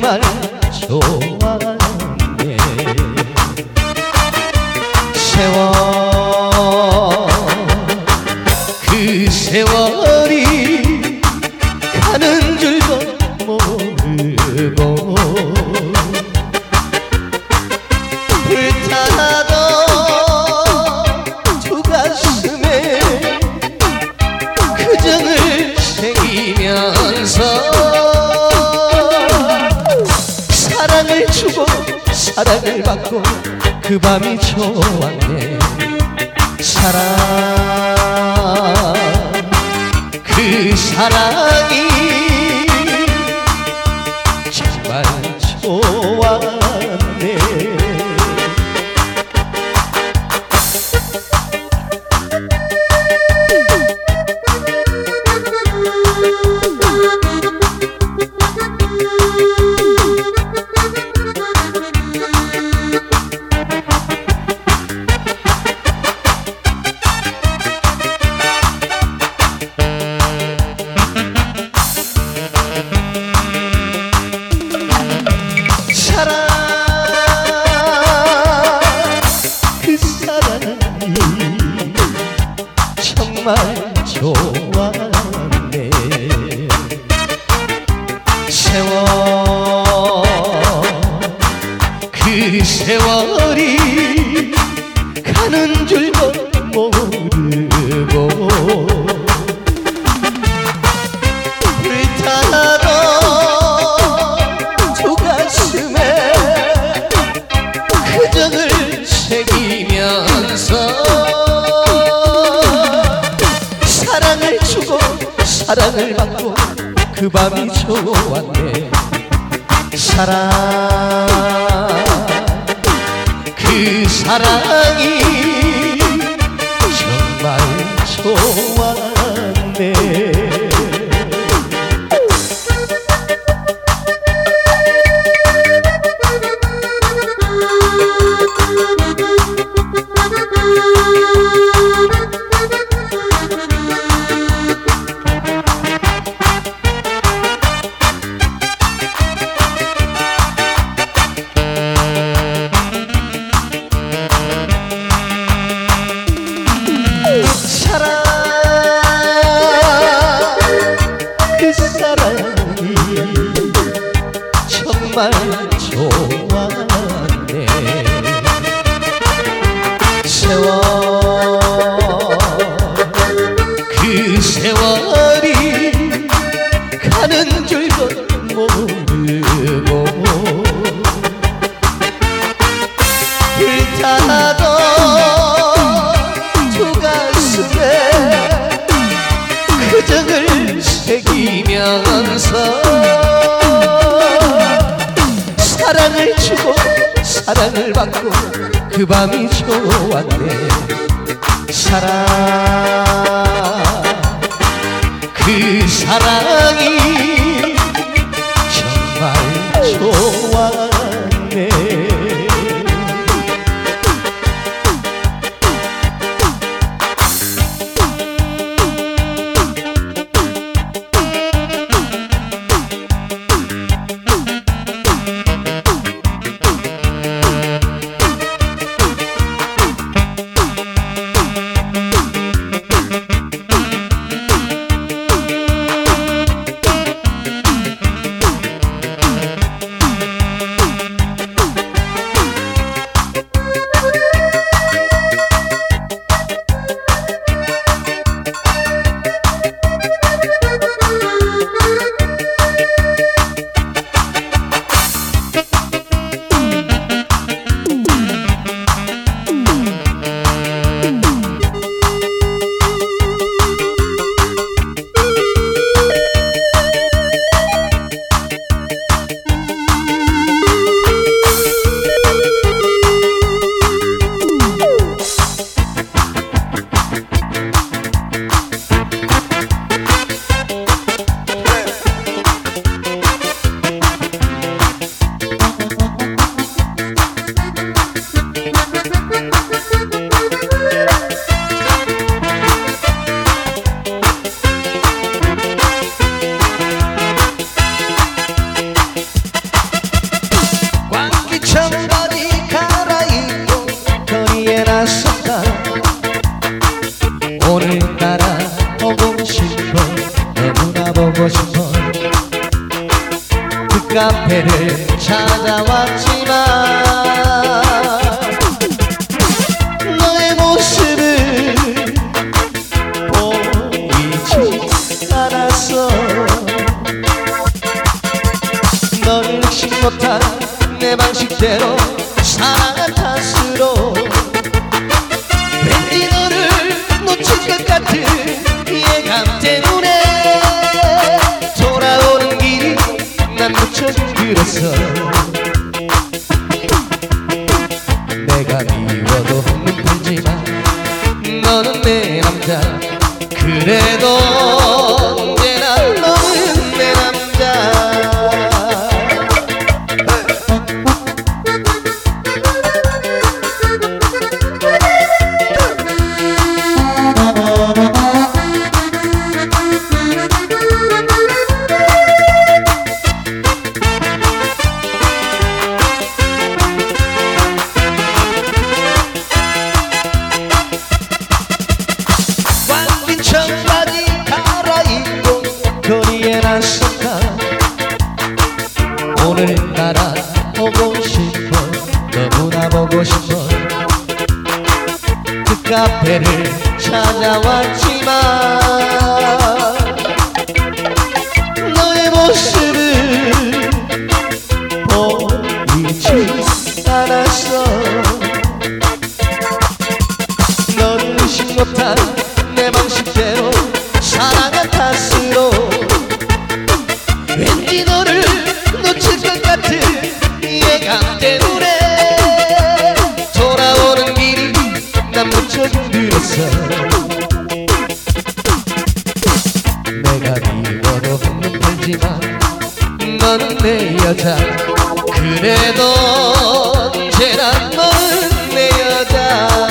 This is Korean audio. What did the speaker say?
정말 좋았네. 세월 그 세월 사랑을 받고 그 밤이 좋았네. 사랑 그 사랑이 정말 좋았네. 세월 그 세월이 가는 줄도 모르 사랑을 받고 그 밤이 좋았네. 사랑 그 사랑이 정말 좋았 정말 좋았네. 세월 그 세월이 가는 줄도 모르고 사랑을 주고 사랑을 받고 그 밤이 좋았네. 사랑 그 사랑이 카페를 찾아왔지만 너의 모습을 보이지 않았어. 너를 지 못한 카페를 찾아왔지만 너의 모습을 보이지 않았어. 너를 의심 못한 같아 그래도 제난 너는 내 여자.